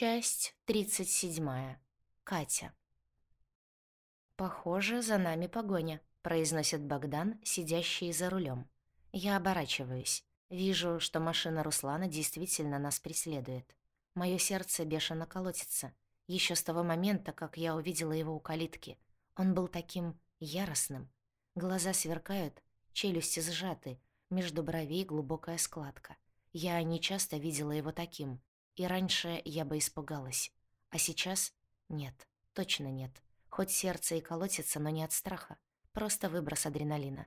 Часть 37. Катя. «Похоже, за нами погоня», — произносит Богдан, сидящий за рулем. Я оборачиваюсь. Вижу, что машина Руслана действительно нас преследует. Моё сердце бешено колотится. Еще с того момента, как я увидела его у калитки. Он был таким яростным. Глаза сверкают, челюсти сжаты, между бровей глубокая складка. Я не часто видела его таким — и раньше я бы испугалась. А сейчас нет, точно нет. Хоть сердце и колотится, но не от страха. Просто выброс адреналина.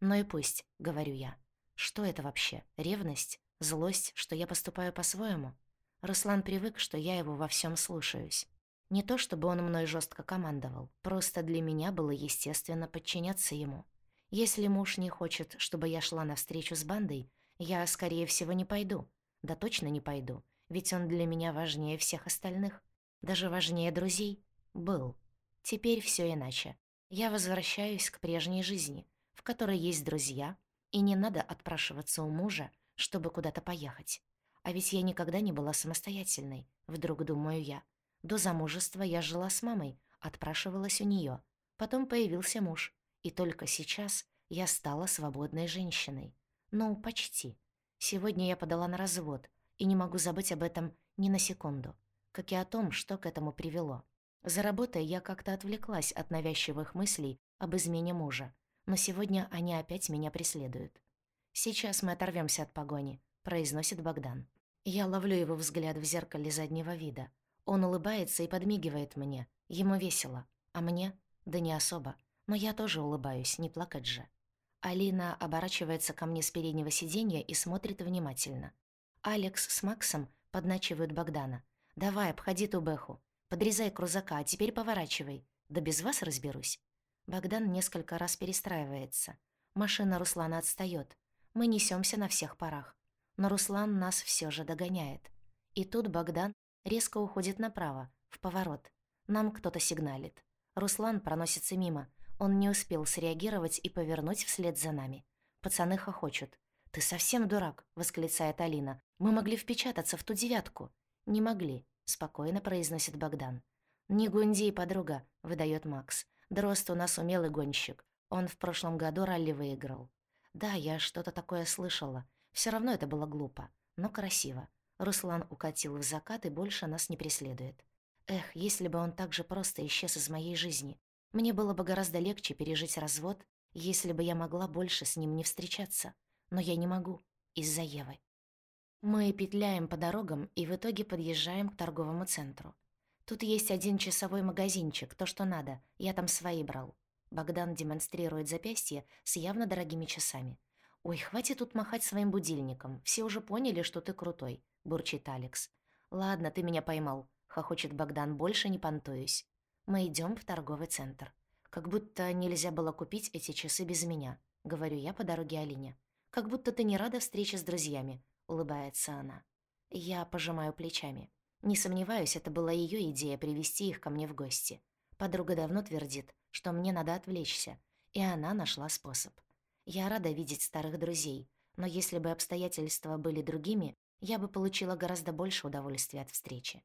Ну и пусть, говорю я. Что это вообще? Ревность? Злость, что я поступаю по-своему? Руслан привык, что я его во всем слушаюсь. Не то чтобы он мной жестко командовал, просто для меня было естественно подчиняться ему. Если муж не хочет, чтобы я шла навстречу с бандой, я, скорее всего, не пойду. Да точно не пойду ведь он для меня важнее всех остальных, даже важнее друзей. Был. Теперь все иначе. Я возвращаюсь к прежней жизни, в которой есть друзья, и не надо отпрашиваться у мужа, чтобы куда-то поехать. А ведь я никогда не была самостоятельной, вдруг думаю я. До замужества я жила с мамой, отпрашивалась у нее. Потом появился муж, и только сейчас я стала свободной женщиной. Ну, почти. Сегодня я подала на развод, и не могу забыть об этом ни на секунду, как и о том, что к этому привело. За работой я как-то отвлеклась от навязчивых мыслей об измене мужа, но сегодня они опять меня преследуют. «Сейчас мы оторвемся от погони», — произносит Богдан. Я ловлю его взгляд в зеркале заднего вида. Он улыбается и подмигивает мне. Ему весело. А мне? Да не особо. Но я тоже улыбаюсь, не плакать же. Алина оборачивается ко мне с переднего сиденья и смотрит внимательно. Алекс с Максом подначивают Богдана. «Давай, обходи ту бэху. Подрезай крузака, а теперь поворачивай. Да без вас разберусь». Богдан несколько раз перестраивается. Машина Руслана отстаёт. Мы несёмся на всех парах. Но Руслан нас всё же догоняет. И тут Богдан резко уходит направо, в поворот. Нам кто-то сигналит. Руслан проносится мимо. Он не успел среагировать и повернуть вслед за нами. Пацаны хохочут. «Ты совсем дурак!» — восклицает Алина. «Мы могли впечататься в ту девятку». «Не могли», — спокойно произносит Богдан. «Не гунди, подруга», — выдает Макс. «Дрозд у нас умелый гонщик. Он в прошлом году ралли выиграл». «Да, я что-то такое слышала. Все равно это было глупо, но красиво. Руслан укатил в закат и больше нас не преследует. Эх, если бы он так же просто исчез из моей жизни. Мне было бы гораздо легче пережить развод, если бы я могла больше с ним не встречаться но я не могу из-за Евы. Мы петляем по дорогам и в итоге подъезжаем к торговому центру. Тут есть один часовой магазинчик, то, что надо, я там свои брал. Богдан демонстрирует запястье с явно дорогими часами. «Ой, хватит тут махать своим будильником, все уже поняли, что ты крутой», — бурчит Алекс. «Ладно, ты меня поймал», — хохочет Богдан, больше не понтуюсь. Мы идем в торговый центр. Как будто нельзя было купить эти часы без меня, говорю я по дороге Алине. Как будто ты не рада встрече с друзьями», — улыбается она. Я пожимаю плечами. Не сомневаюсь, это была ее идея привести их ко мне в гости. Подруга давно твердит, что мне надо отвлечься, и она нашла способ. Я рада видеть старых друзей, но если бы обстоятельства были другими, я бы получила гораздо больше удовольствия от встречи.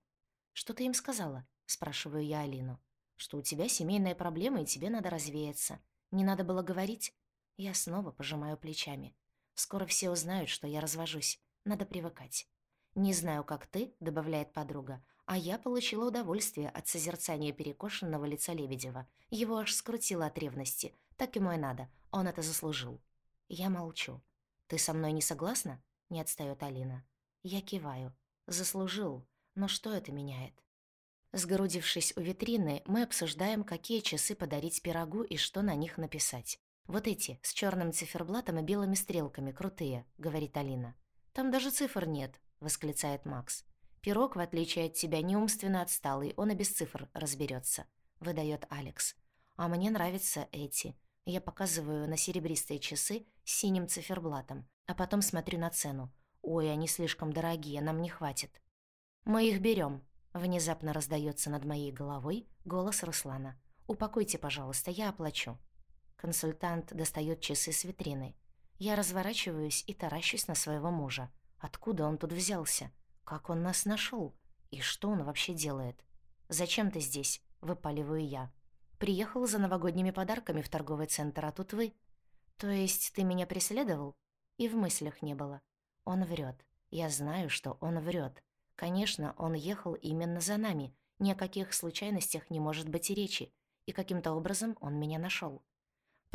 «Что ты им сказала?» — спрашиваю я Алину. «Что у тебя семейная проблема, и тебе надо развеяться. Не надо было говорить?» Я снова пожимаю плечами. Скоро все узнают, что я развожусь. Надо привыкать. «Не знаю, как ты», — добавляет подруга, а я получила удовольствие от созерцания перекошенного лица Лебедева. Его аж скрутило от ревности. Так ему и надо. Он это заслужил. Я молчу. «Ты со мной не согласна?» — не отстаёт Алина. Я киваю. «Заслужил. Но что это меняет?» Сгорудившись у витрины, мы обсуждаем, какие часы подарить пирогу и что на них написать. «Вот эти, с черным циферблатом и белыми стрелками, крутые», — говорит Алина. «Там даже цифр нет», — восклицает Макс. «Пирог, в отличие от тебя, не умственно отсталый, он и без цифр разберется, выдает Алекс. «А мне нравятся эти». Я показываю на серебристые часы с синим циферблатом, а потом смотрю на цену. «Ой, они слишком дорогие, нам не хватит». «Мы их берем. внезапно раздается над моей головой голос Руслана. «Упакуйте, пожалуйста, я оплачу». Консультант достает часы с витрины. Я разворачиваюсь и таращусь на своего мужа. Откуда он тут взялся? Как он нас нашел? И что он вообще делает? «Зачем ты здесь?» — выпаливаю я. «Приехал за новогодними подарками в торговый центр, а тут вы...» «То есть ты меня преследовал?» И в мыслях не было. Он врет. Я знаю, что он врет. Конечно, он ехал именно за нами. Ни о каких случайностях не может быть и речи. И каким-то образом он меня нашел.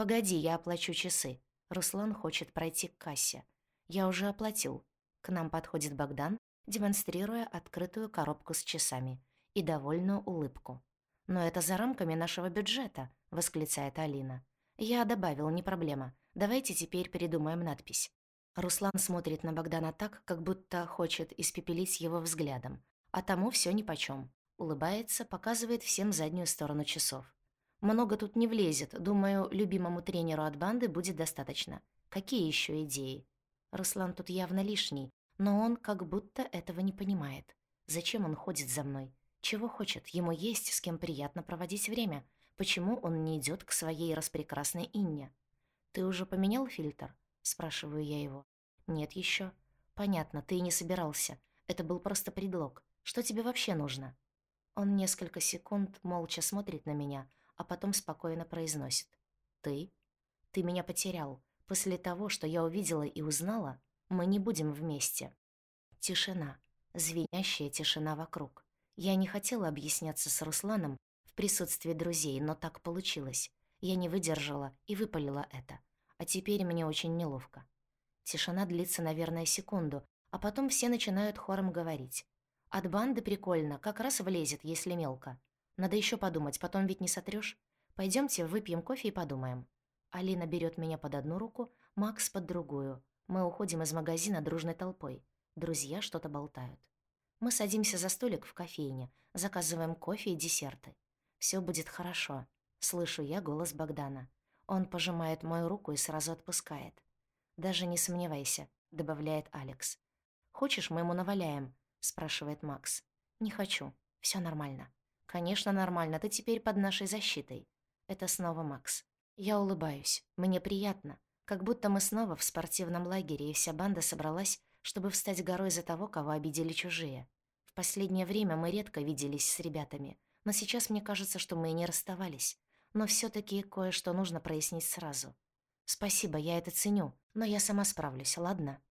«Погоди, я оплачу часы». Руслан хочет пройти к кассе. «Я уже оплатил». К нам подходит Богдан, демонстрируя открытую коробку с часами и довольную улыбку. «Но это за рамками нашего бюджета», — восклицает Алина. «Я добавил, не проблема. Давайте теперь передумаем надпись». Руслан смотрит на Богдана так, как будто хочет испепелить его взглядом. А тому всё нипочём. Улыбается, показывает всем заднюю сторону часов. Много тут не влезет, думаю, любимому тренеру от банды будет достаточно. Какие ещё идеи? Руслан тут явно лишний, но он как будто этого не понимает. Зачем он ходит за мной? Чего хочет? Ему есть с кем приятно проводить время. Почему он не идёт к своей распрекрасной Инне? «Ты уже поменял фильтр?» — спрашиваю я его. «Нет еще. «Понятно, ты и не собирался. Это был просто предлог. Что тебе вообще нужно?» Он несколько секунд молча смотрит на меня, а потом спокойно произносит. «Ты? Ты меня потерял. После того, что я увидела и узнала, мы не будем вместе». Тишина. Звенящая тишина вокруг. Я не хотела объясняться с Русланом в присутствии друзей, но так получилось. Я не выдержала и выпалила это. А теперь мне очень неловко. Тишина длится, наверное, секунду, а потом все начинают хором говорить. От банды прикольно, как раз влезет, если мелко. Надо еще подумать, потом ведь не сотрёшь. Пойдемте выпьем кофе и подумаем. Алина берет меня под одну руку, Макс под другую. Мы уходим из магазина дружной толпой. Друзья что-то болтают. Мы садимся за столик в кофейне, заказываем кофе и десерты. Все будет хорошо. Слышу я голос Богдана. Он пожимает мою руку и сразу отпускает. «Даже не сомневайся», — добавляет Алекс. «Хочешь, мы ему наваляем?» — спрашивает Макс. «Не хочу. Все нормально». «Конечно, нормально. Ты теперь под нашей защитой». Это снова Макс. Я улыбаюсь. Мне приятно. Как будто мы снова в спортивном лагере, и вся банда собралась, чтобы встать горой за того, кого обидели чужие. В последнее время мы редко виделись с ребятами, но сейчас мне кажется, что мы и не расставались но все таки кое-что нужно прояснить сразу. Спасибо, я это ценю, но я сама справлюсь, ладно?